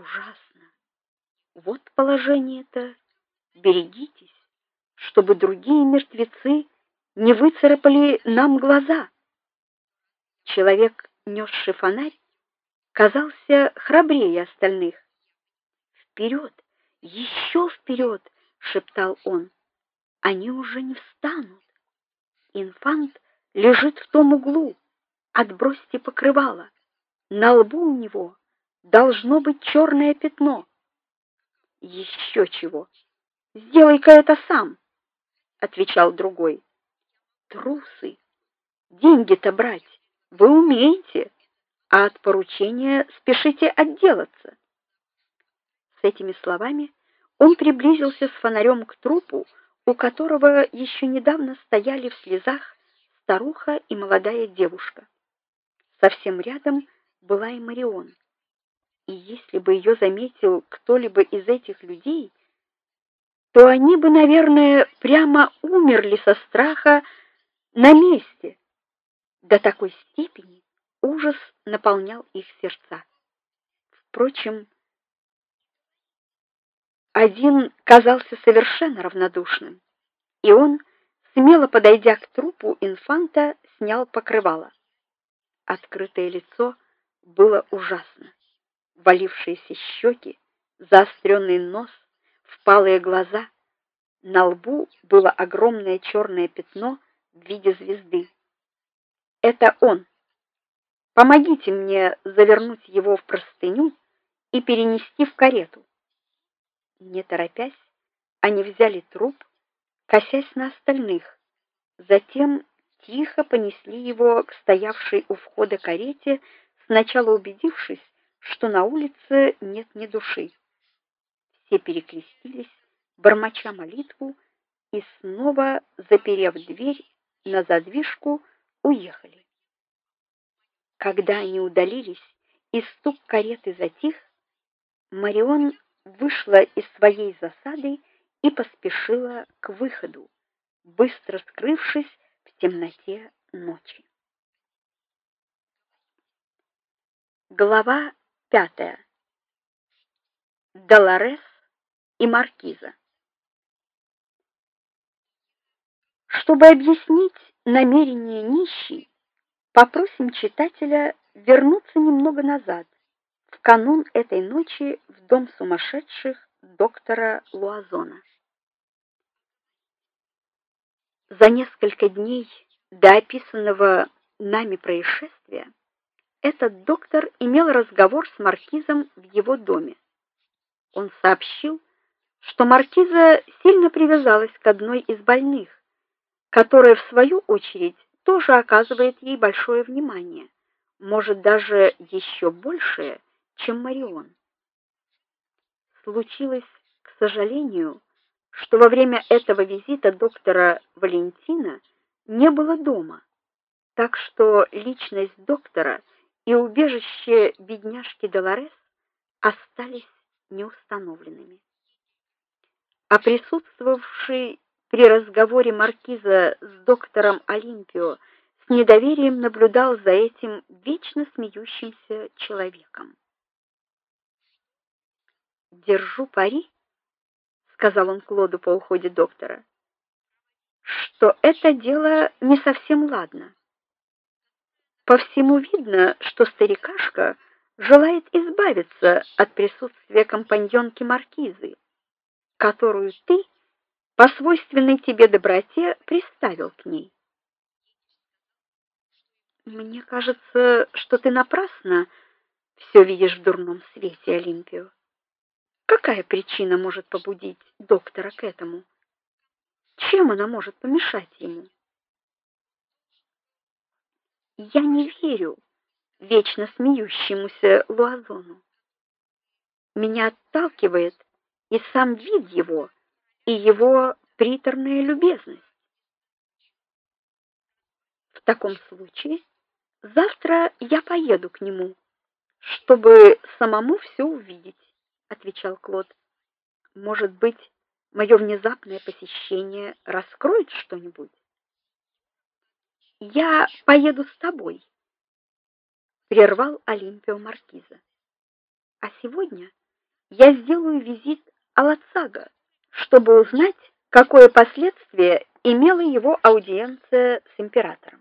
ужасно. Вот положение-то. Берегитесь, чтобы другие мертвецы не выцарапали нам глаза. Человек, несший фонарь, казался храбрее остальных. «Вперед! Еще вперед!» — шептал он. Они уже не встанут. Инфант лежит в том углу. Отбросьте покрывало. На лбу у него должно быть черное пятно. «Еще чего? Сделай-ка это сам, отвечал другой. Трусы. Деньги-то брать вы умеете, а от поручения спешите отделаться. С этими словами он приблизился с фонарем к трупу, у которого еще недавно стояли в слезах старуха и молодая девушка. Совсем рядом была и Марион. И если бы ее заметил кто-либо из этих людей, то они бы, наверное, прямо умерли со страха на месте. До такой степени ужас наполнял их сердца. Впрочем, один казался совершенно равнодушным, и он, смело подойдя к трупу инфанта, снял покрывало. Открытое лицо было ужасно. Валившиеся щеки, заостренный нос, впалые глаза, на лбу было огромное черное пятно в виде звезды. Это он. Помогите мне завернуть его в простыню и перенести в карету. Не торопясь, они взяли труп, косясь на остальных. Затем тихо понесли его к стоявшей у входа карете, сначала убедившись, что на улице нет ни души. Все перекрестились, бормоча молитву, и снова, заперев дверь на задвижку, уехали. Когда они удалились и стук кареты затих, Марион вышла из своей засады и поспешила к выходу, быстро скрывшись в темноте ночи. Глава пятая. Долорес и маркиза. Чтобы объяснить намерение нищей, попросим читателя вернуться немного назад, в канун этой ночи в дом сумасшедших доктора Луазона. За несколько дней до описанного нами происшествия этот доктор имел разговор с маркизом в его доме. Он сообщил, что маркиза сильно привязалась к одной из больных, которая в свою очередь тоже оказывает ей большое внимание, может даже еще большее, чем Марион. Случилось, к сожалению, что во время этого визита доктора Валентина не было дома, так что личность доктора и убежище бедняжки Долорес остались неустановленными. А присутствовавший при разговоре маркиза с доктором Олимпио с недоверием наблюдал за этим вечно смеющимся человеком. "Держу пари", сказал он Клоду по уходе доктора, "что это дело не совсем ладно. По всему видно, что старикашка желает избавиться от присутствия компаньонки маркизы, которую ты по свойственной тебе доброте приставил к ней. Мне кажется, что ты напрасно все видишь в дурном свете, Олимпио. Какая причина может побудить доктора к этому? Чем она может помешать ему? Я не верю вечно смеющемуся Луазону. Меня отталкивает и сам вид его, и его приторная любезность. В таком случае завтра я поеду к нему, чтобы самому все увидеть, отвечал Клод. Может быть, мое внезапное посещение раскроет что-нибудь? Я поеду с тобой, прервал Олимпио маркиза. А сегодня я сделаю визит Алацага, чтобы узнать, какое последствие имела его аудиенция с императором.